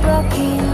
broken